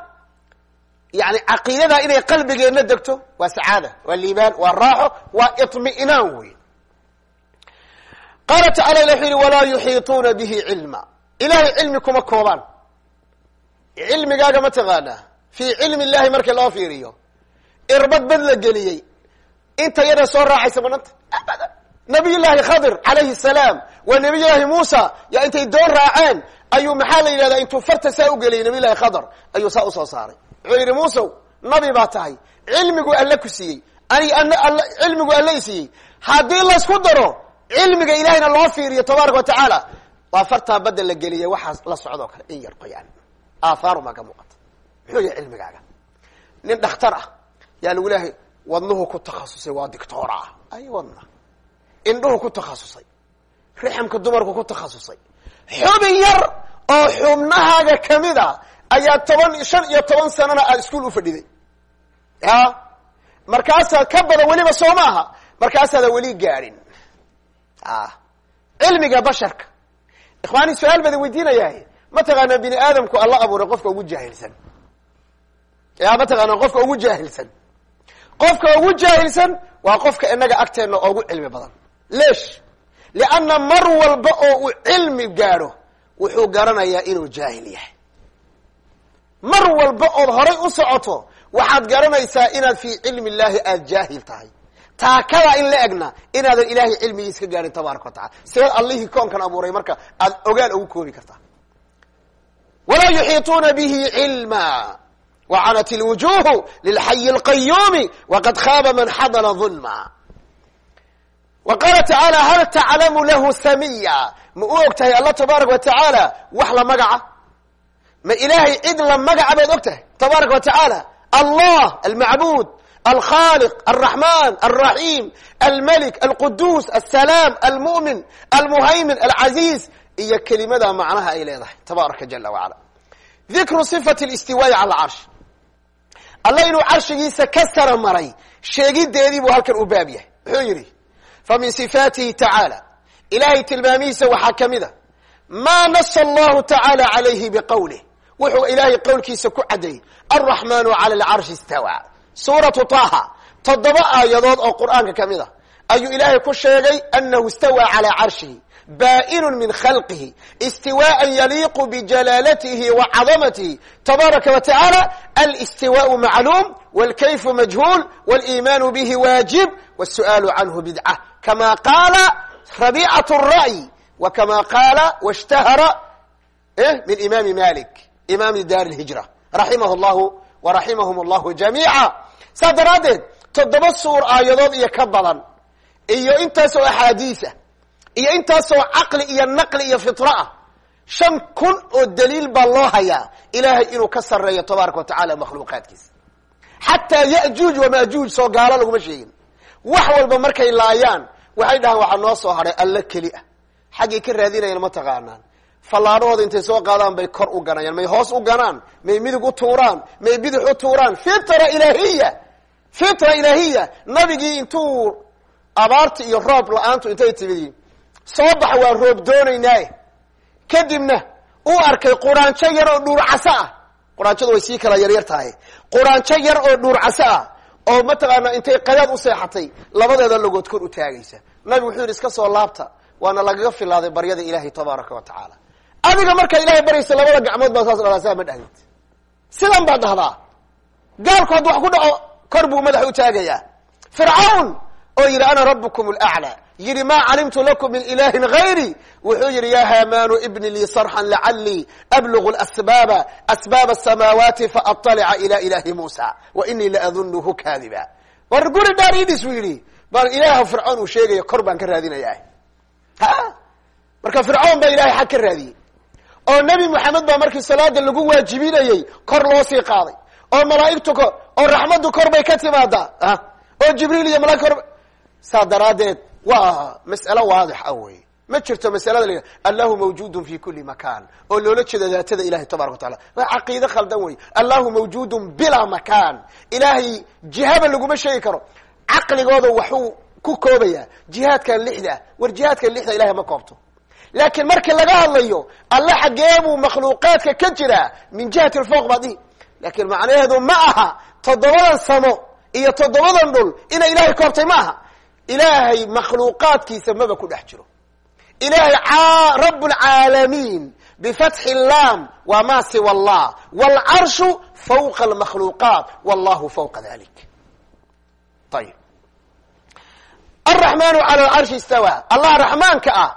yani caqiidadaa inay qalbigeenna degto waa sacaada waa liibaan waa raaxo waa iطmi'naan wey qaala tacala ilah wuxuu yihi walaa yuxiituuna bihi cilma ilahay cilmi kuma koobaan cilmigaaga ma taqaanaa fii cilmi illahi markii loo fiiriyo irbad bad la geliyey. Inta yada soo raacaysa bananta. Abadan nabiy llaahi khadir calayhi salaam waa nabiy llaahi muusa yaa intay doon raaceen ayuu maxaa la yidhahdaa intuu farta saa u geliyay nabiy khadar ayuu saa u soo saaray. Wuxuu yidhi muusow nabi baa tahay. Cilmigu alle ku siiyey. Anig an cilmigu alle i siiyey. Haddii laysku daro cilmiga ilahayna loo fiiriyo tabaaraka wa tacaala. Waa fartaa badda la geliyay waxaas la socdoo kale in yar qoyaan. Aahaaru maa ka muuqata. Muxuu yahay cilmigaaga nin dhakhtar ah yaa lagu leehay wadnuhu ku takhasusay waa dictoora. Ah ay wadna. Indhuhu ku takhasusay. Rixamka dumarku ku takhasusay. Xubin yar oo xubnahaaga ka mid a ayaa toban shan iyo toban sanana aada iskuol ufadhiday ya? Markaasaad ka badan weliba soo maaha markaasaada weli gaadhin cilmiga basharka. Ikhwaani su'aal badan weydiinayahay ma taqaanaa bini aadamku alla abuuray qofka ugu jaahilsan? Ya ma taqaanaa qofka ugu jaahilsan qofka ugu jaahilsan waa qofka inaga agteenna ugu cilmi badan. Leesh. Lianna mar walba oo uu cilmi gaadho wuxuu garanayaa inuu jaahil yahay. Mar walba ood horay u socoto waxaad garanaysaa inaad fii cilmi illahi aada jaahil tahay. Taakada in la egna inaadan ilaahay cilmigiis ka gaadhin tabaaraka wa tacala sidaad allihii koonkan abuuray marka aad ogaan ugu koobi kartaa. Walaa yuxiituuna bihi cilma wacanat ilwujuhu lilxayi alqayuumi waqad khaaba man xadala dulma wa qaala tacaala hal taclamu lahu samiya ma u og tahay allah tabaaraka wa tacaala wax la magaca ma ilaahay cid la magaca baad og tahay tabaaraka wa tacaala allah almacbuud alkhaliq alraxman alraxiim almalik alquduus alsalaam almu'min almuhaymin alcaziiz iyo kelimada macnaha ay leedahay tabaaraka jala wacala dikru sifati listiwaa'i cala alcarsh alla inuu carshigiisa ka sara maray sheegideedii buu halkan u baab yahay. Muxuu yidhi fa min sifaatihi tacaala ilahay tilmaamihiisa waxaa ka mid a maa nasa allahu tacaala calayhi biqowlih wuxuu ilaahay qowlkiisa ku caddeeyey alraxmanu cala alcarshi istawaa. Suuratu taha toddoba aayadood oo qur'aanka ka mid a ayuu ilaahay ku sheegay anahu istawaa calaa carshihi ba'inu min khalqihi istiwaءa yaliiqu bijalaalatihi wa cadamatihi tabaaraka wa tacaala alistiwaءu macluum wاlkayfu majhuul wاliimaanu bihi waajib wالsu'aalu canhu bidca kama qaala rabiicaة الra'yi wa kama qaala washtahara min imaami malik imaami daar اlhijra raximah اllahu waraximahum allahu jamiica saas daraaddeed toddoba suur aayadood iyo ka badan iyo intaasoo axaadiis ah iyo intaasoo caqli iyo naqli iyo fitra ah. Shan kun oo daliil baa loo hayaa. Ilaahay inuu ka sarreeyo tabaaraka wa tacala makhluuqaadkiisa. Xataa ya'juuj wamaajuuj soo gaalo laguma sheegin. Wax walba markay laayaan waxay dhahaan waxaa noo soo hadhay alla keli ah. Xaggay ka raadinayaan ma taqaanaan. Fallaadhahooda intay soo qaadaan bay kor u ganayaan may hoos u ganaan may midig u tuuraan may bidix u tuuraan. Fitra ilaahiya! Fitra ilaahiya! Nabigii intuu abaarta iyo roob la'aantu intay timidi soo baxa waa roob doonaynaaye kadibna uu arkay quraanjo yar oo dhuur caso ah. Quraanjadu way sii kala yaryar tahay. Quraanjo yar oo dhuur caso ah oo mataqaanaa intay qadaad u seexatay labadeeda logood kor u taagaysa. Nabigu wuxuu yidhi iska soo laabta waana lagaga filaaday baryada ilaahay tabaaraka wa tacaala. Adiga markaa ilahay baryaysa labada gacmood baa saas dhahdaa saa ma dhahdid sidan baad dhahdaa. Gaalku hadduu wax ku dhaco kor buu madax u taagayaa. Fircawn oo yidhi ana rabukum laclى yidhi ma calimtu lakum min ilahin gayri wuxuu yidhi ya hamanu ibni lii sarxan lacalii ablugu asbaaba asbaaba asamaawaati faatalica ila ilahi muusa wa inii laadunhu kaadiba. War guri dhaar idhis buu yidhi baan ilaah fircoon uu sheegaya kor baan ka raadinaya ha? Marka fircoon baa ilahay xag ka raadiyey. Oo nebi moxamed baa markii salaada lagu waajibinayey kor loo sii qaaday. Oo malaa'igtu oo raxmaddu kor bay ka timaadaa oo jibriil iyo malaig kor saa daraaddeed waa mas'alo waadix ah wey ma jirto masalada la allahu mawjudun fi kuli makan oo loola jeeda daatada ilahay tabaraka wa taala waa caqiide khaldan wey allahu mawjudun bilaa makan ilaahay jihaba laguma sheegi karo. Caqligooda waxuu ku koobaya jihaadkan lixda ah. War jihaadkan lixda ilahay ma koobto. Laakiin markii laga hadlayo alle xaggee buu makhluuqaadka ka jiraa min jihati lfooq baa dihi laakiin macnaheedu ma aha toddobadan samo iyo toddobadan dhul inay ilahay koobtay ma aha ilaahay makhluuqaadkiisa maba ku dhex jiro. Ilahay rab lcaalamiin bifatxi lam waa ma siwa allah wlcarshu fawqa almakhluuqaat wallahu fawqa dalik ayib alraxmanu cala alcarshi istawa. Allah raxmaanka ah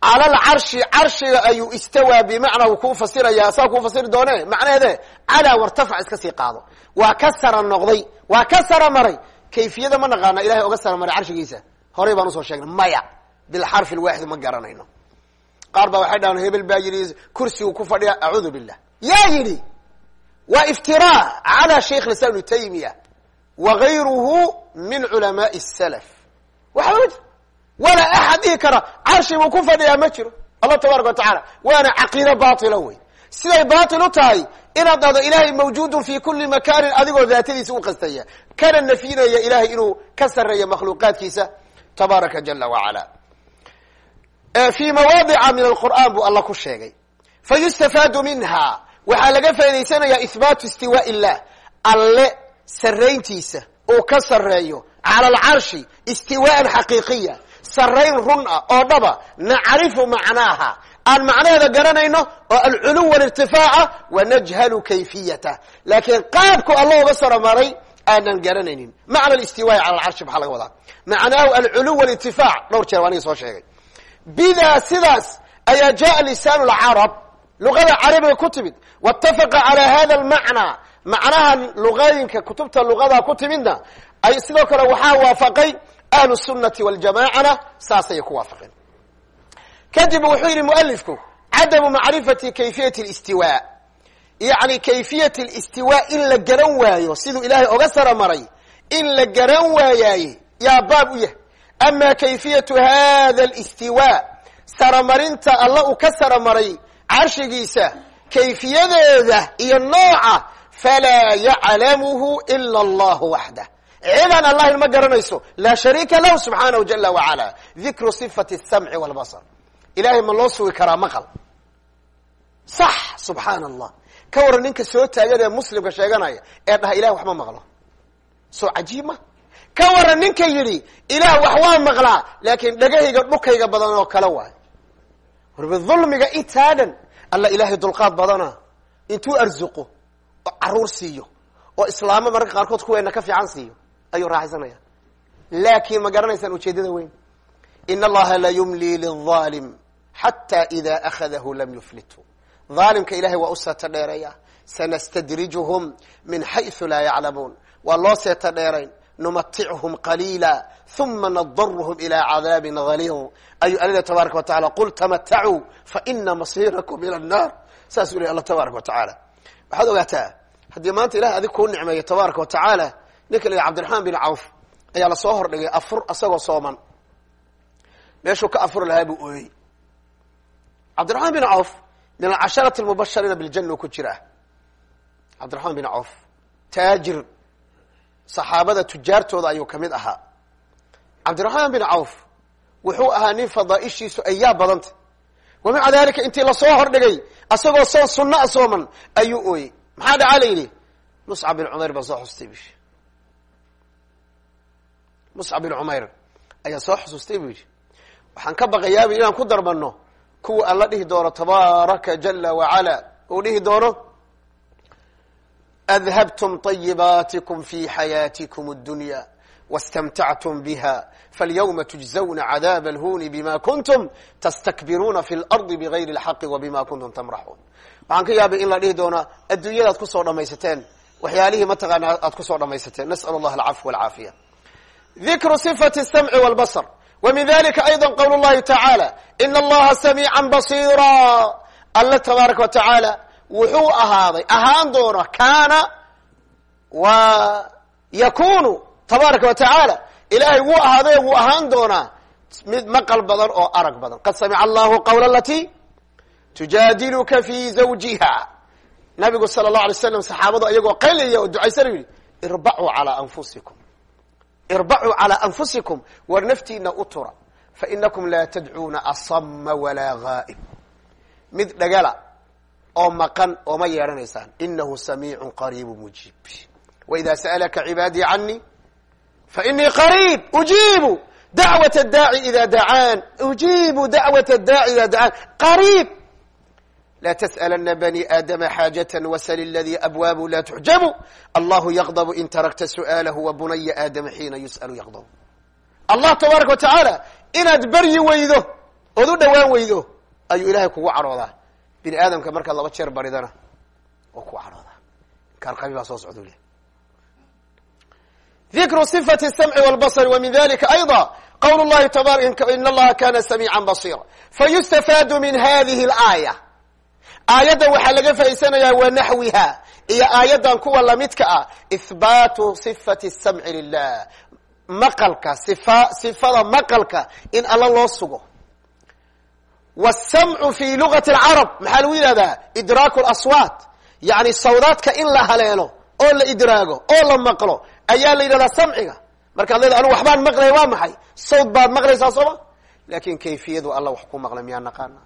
cala alcarshi carshiga ayuu istawaa bimacnaa uu kuu fasiraya saa kuu fasiri doone macnaheede calaa wartafac iska sii qaado. Waa ka sara noqday waa ka sara maray kayfiyada ma naqaana ilahay oga sara maray carshigiisa. Horay baan u soo sheegnay maya. Bilxarfi lwaaxid ma garanayno. Qaar baa waxay dhahaan hebel baa yidhi kursigu ku fadhiya acuudu billah. Yaa yidhi waa iftiraa cala sheikh lislam ibnu taymiya wa min culamaai salaf waxba ma jiro walaa axad dhihi kara carshi buu ku fadhiyaa ma jiro. Allah tabaaraka wa waana caqiide baatila wey siday baatil u tahay inaad dhahdo ilahay mawjudun fi kuli makanin adigoo daatadiisa u qastaya kana nafyinaya ilahay inuu ka sareeyo makhluuqaadkiisa tabaaraka jala wacala fi mawaadica min alqur'an buu alla ku sheegay. Fayustafaadu minha. Waxaa laga faa'idaysanayaa ihbaatu istiwaaء illah. Alle sarayntiisa uu ka sareeyo cala alcarshi istiwaءan xaqiiqiya. Sarayn run ah oo dhaba nacrifu macnaaha. Aan macnaheeda garanayno oo alculuw walirtifaaca wanajhalu kayfiyatah laakiin qaabku alla uga saramaray aanan garanaynin. Macna listiwaai cala alcarshi maxaa laga wadaa? Macnaahu alculuw walirtifaac dhowr jeer waa aniga soo sheegay. Bidaa sidaas ayaa jaa lisaan lcarab luqada carabiga ku timid. Waitafaqa calaa hada almacnaa macnaha luqooyinka kutubta luqada ku timidna ay sidoo kale waxaa waafaqay ahlu sunati waljamacana saasayay ku waafaqeen. Kadib wuxuu yidhi mualifku cadamu macrifati kayfiyat listiwa yani kayfiyat listiwa in la garan waayo siduu ilaahay oga saramaray in la garan waayaaye yaa baab u yahay. Ama kayfiyatu hada listiwa saramarinta alla uu ka saramaray carshigiisa kayfiyadeeda iyo nooca falaa yaclamuhu ila allahu waxdah cidaan allahin ma garanayso laa shariika lahu subxaanahu jala wacala dikru sifati samci walbasar ilahay ma loo sugi karaa maqal? Sax subxaana allah ka waran ninka soo taagan ee muslimka sheeganaya ee dhaha ilahi waxma maqlo. Soo cajiib ma? Ka waran ninka yidhi ilaah wax waa maqlaa laakiin dhagahayga dhukayga badan oo kale waay. Warba dulmiga intaa dhan alla ilaahay dulqaad badana intuu arzuqo oo carruur siiyo oo islaamo mararka qaarkood kuweenna ka fiican siiyo ayuu raaxaysanaya. Laakiin ma garanaysaan ujeeddada weyn. In allaha la yumli liظaalim xata ida akhadahu lam yuflitu aalimka ilahay waa u seeto dheereeya. Sanastadrijuhum min xayu laa yaclamuun. Waa loo seeto dheerayn numatichum qaliila uma nadaruhum ilaa cadaabin haliid ayuu alila tabaaraka watacala qul tamatacuu faina masirakum ila annaar. Saasuu lehy alla tabaaraka watacaala waxaad ogaataa haddii maanta ilahay adig kuu nicmeeyo tabaaraka wa tacaala ninka la yidhi cabdiraxmaan bin cawf ayaa la soo hordhigay afur isagoo sooman. Meeshuu ka afur lahaa buu ooyey. Cabdiraxmaan bin cawf min alcasharati almubashariina biljana ku jira cabdiraxmaan bin cawf taajir saxaabada tujaartooda ayuu ka mid ahaa cabdiraxmaan bin cawf wuxuu ahaa nin fadaaishiisu ay yaa badanta wa maca dalika intii la soo hordhigay asagoo soon sunaa sooman ayuu ooyey maxaa dhacaa la yidhi muscab bin cumayr baa soo xustay bish muscab bin cumayr ayaa soo xusuustay buu yidhi waxaan ka baqayaaba inaan ku darbano kuwa alla dhihi doono tabaaraka jala wacala uu dhihi doono adhabtum طayibaatikum fi xayaatikum اdunya wastamtactum biha falyawma tujzawna cadaab اlhuni bima kuntum tastakbiruuna fi اlardi bigayri اlxaqi wabima kuntum tamraxuun waxaan ka yaabay in la dhihi doono adduunyadaad kusoo dhamaysateen waxyaalihii mataqaana aad kusoo dhamaysateen nasأl اllah alcafw alcaafiya dikru صifati الsamci wاlbasr ومن ذلika أيضا qول الlahi taعaalى إن اllaha سميعا بصيرا alle تbaaraka وataعaalى wuxuu ahaaday ahaan doona kaana wa yakunu tabaaraka وataعaalى ilahay wuu ahaaday wuu ahaan doonaa mid maqل badan oo arag badan qad samع allahu qwl اlatي تujaadiluka في زawjiha nabigu salى الlaه عalيه sسلم saxaabadu ayagoo qaylaya oo ducaysana yihi irbacuu عalى أنfusiكم irbacuu calى anfusikum war naftiina u tura. Fainakum laa tadcuuna asama walaa gaa'ib mid dhagala oo maqan ooma yeedhanaysaan inahu samiicu qariibu mujiib. Waida sa'alaka cibaadii canii fainii qariib ujiibu dacwat daaci ida dacaan ujiibu dacwat daaci ida dacaan. Qariib la tsأlna bني aadama xاajaة wsl اladي abwaabu la تxjabu allahu yغضb in tarakta su'aalah wbunaya aadama xiina yusأl yغضb allah tabaaraka wa taعaalى inaad beryi weydo ood u dhawaan weydo ayuu ilahay kugu cadhoodaa bini aadamka markaad laba jeer baridana oo ku cadhoodaa inkaar qabi baa soo socda le dikru صfaة الsmع wاlbصr w min dalika أيضا qwl اllahi in اllaha kana samيعا baصيrا fayustafaadu min hadihi الآية aayaddan waxaa laga faa'idsanayaa wa naxwiha. Iyo aayaddan kuwa lamidka ah ihbaatu sifati samci lilah maqalka sifa sifada maqalka in alla loo sugo. Wasamcu fi lugati alcarab maxaa lagu yidhahdaa idraaku laswaat yacni sawdaadka in la haleelo oo la idraago oo la maqlo ayaa la yidhahdaa samciga. Markaad leeda anu waxbaan maqlaya waa maxay? Sawd baad maqlaysaa sooma? Laakin kayfiyadu alla wax ku maqlay miyaa naqaana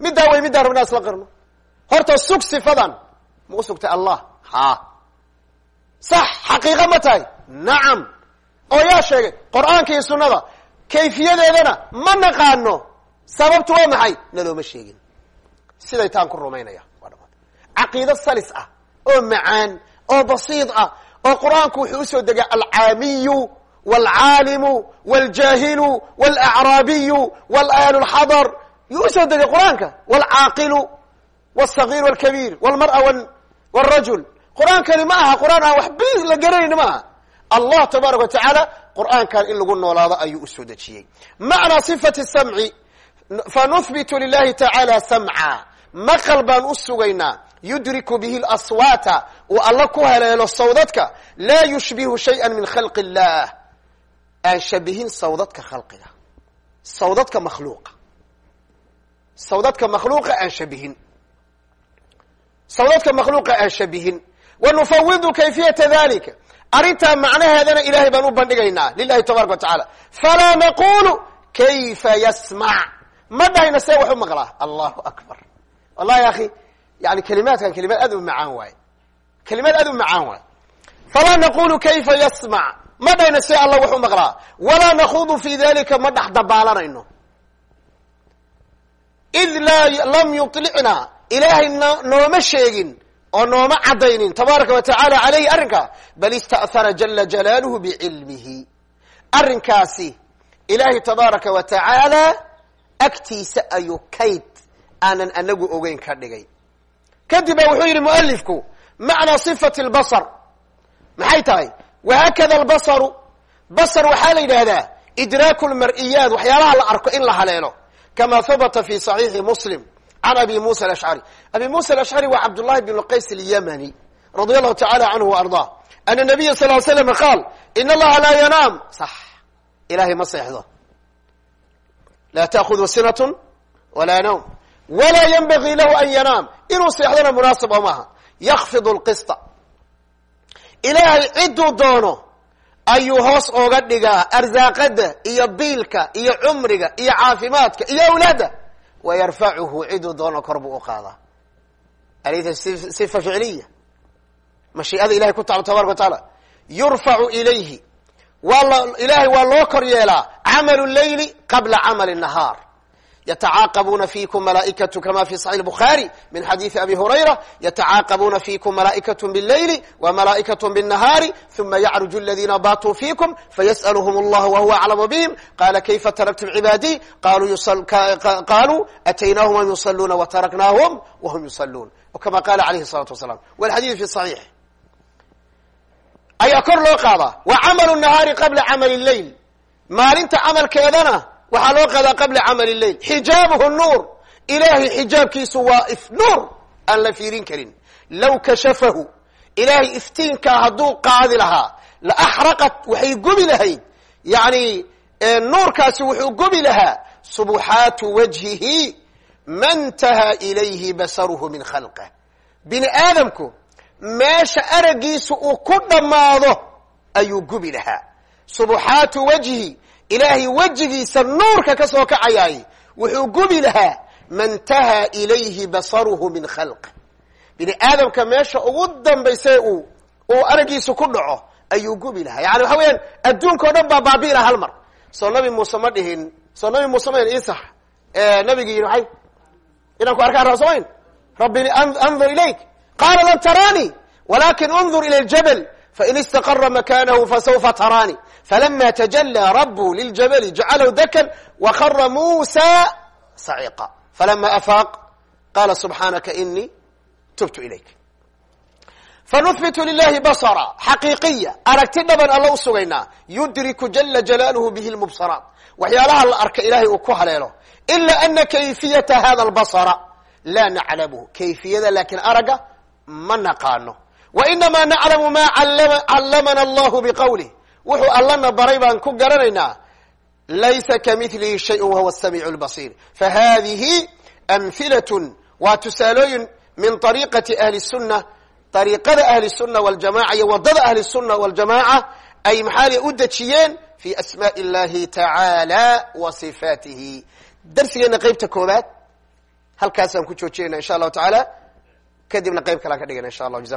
middaa wey middaan rabnaa isla qirno horta sug sifadan. Ma u sugtay allah? Ha. Sax xaqiiqa ma tahay. Nacam oo yaa sheegay qur'aanka iyo sunnada kayfiyadeedana ma naqaano. Sababtu waa maxay? Nalooma sheegin. Siday taan ku rumaynaya waa caqiido salis ah oo macaan oo basiid ah oo qur'aanku wuxuu u soo degay alcaamiyu waalcaalimu waljahilu walacraabiyu walalu lxadar yuu u soo degay qur'aanka? Walcaaqilu wاlsagiir wاlkabiir wاlmar'a wاlrajul qur-aankani ma aha qur-aan aan wax bi la garanayni ma aha allah tabaaraka wa tacaala qur'aankan in lagu noolaado ayuu usoo dejiyey macnaa sifati samci fanuhbitu lilahi tacaala samca maqal baan u sugaynaa yudriku bihi laswaata uu alla ku haleelo sawdadka laa yushbihu shayئa min khalqi اllah aan shabihin sawdadka khalqiga sawdadka makhluuqa sawdadka makhluuqa aan shabihin sawdadka makhluuqa aan shabihin. Wanufawidu kayfiyata dalika arrintaa macnaheedana ilahay baan u bandhigaynaa lilahi tabaraka wa tacaala. Falaa naqulu kayfa yasmac ma dhahayna see wax u maqlaa allahu akbar. Wallahi akhi yani kelimaadkan kelimaad aad u macaan waaye kelimaad aad u macaan waaye falaa naqulu kayfa yasmac ma dhahayna see alla wax u maqlaa walaa nakuudu fi dalika ma dhex dabaalanayno. Id laa lam yuطlicna ilaahay no nooma sheegin oo nooma caddaynin. Tabaaraka wa tacaala caleyhi arrinkaa bal ista'hara jala jalaaluhu bicilmihi arrinkaasi ilaahay tabaaraka wa tacaala agtiisa ayuu kayd aanan anagu ogeyn ka dhigay. Kadib ba wuxuu yidhi mualifku macnaa sifati lbasar maxay tahay? Wahakada albasaru. Basar waxaa la yidhaahdaa idraaku lmar'iyaat waxyaalaha la arko in la haleelo. Kama habata fi صaxiixi muslim can abi musa alashcari abi musa alashcari waa cabdullahi bn qays alyamani radi allahu tacala canhu wa ardah ana nabiya sal l slam qaal in allaha laa yanaam sax ilahay ma seexdo laa taakudu sinat walaa nawm walaa yanbagii lahu an yanaam inuu seexdona munaasib oo maaha yakfid lqista ilaahay cidduu doono ayuu hoos ooga dhigaa arsaaqada iyo biilka iyo cumriga iyo caafimaadka iyo awlaadda wayarfacuhu ciduu doono kor buu u qaadaa alaysa sifa ficliya mashii'ada ilahay ku taclo tabaraka wa tacaala yurfacu ilayhi waa l ilahay waa loo kor yeelaa camalu leyli qabla camali nahaar yatacaaqabuuna fiikum malaa'ikatu kama fi saxix bukhaari min xadiidi abi hurayra yatacaaqabuuna fiikum malaa'ikatu bاleyli wa malaa'ikatu bالnahaari uma yacruju aladina batuu fiikum fayas'aluhm allah wahuwa aclamu bihim qala kayfa taraktum cibaadii qaluu ataynaahum whm yusaluuna wataraknaahum wahum yusaluun kama qala alayhi الsalatu wasalaam walxadiid fi صaxiix ayaa kor loo qaadaa wa camalu nahaari qabla camali leyl maalinta camalkeedana waxaa loo qaadaa qabla camali leyl xijaabuhu nuur. Ilaahay xijaabkiisu waa nuur aan la fiirin karin. Low kashafahu. Ilaahay iftiinkaa hadduu qaadi lahaa la axraqat waxay gubi lahayd. Yani nuurkaasi wuxuu gubi lahaa subuxaatu wajhihi ma ntaha ilayhi basaruhu min khalqih bini aadamku meesha aragiisu uu ku dhammaado ayuu gubi lahaa. Subuxaatu wajhi ilaahay wejigiisa nuurka ka soo kacayaay wuxuu gubi lahaa mantaha ilayhi basaruhu min khalqi. Bini aadamka meesha ugu dambayse uu uu aragiisu ku dhaco ayuu gubi lahaa. Yani waxa weeyaan adduunka o dhan baa baabi'ila hal mar. Soo nabi muuse ma dhihin soo nabi muuse ma isax nabigi yidhi maxay inaan ku arkaan rasamayn rabbi andur ilayk. Qala lan taraani walakin undur ila ljabl fain istaqara makanahu fasawfa taraani falama tajalى rabu liljabli jacalahu dakan wakara musa saciqa falama afaaq qala subxaanaka inii tubtu ilayk fanuhbitu lilahi basra xaqiiqiya aragti dhaban alla u sugaynaa yudriku jala jalaaluhu bihi lmubsaraat waxyaalaha la arka ilahay uu ku haleelo ila ana kayfiyata hada lbasra laa naclamuhu kayfiyada laakiin aragga ma naqaano wainamaa naclamu maa callamana allahu biqawlih wuxuu allana baray baan ku garanaynaa laysa kamilihi shayun wahuwa samiic lbasiir fahadihi amhilatun waa tusaalooyin min ariiqati ahli sunna ariiqada ahli sunna waljamaca iyo waddada ahli sunna waljamaaca ay maxaali u dejiyeen fi asmaai اllahi tacaala wa darsigeena qeybta koobaad halkaasaan ku joojinayna insha allahu tacaala kadibna qayb kalaan ka dhigana insha allah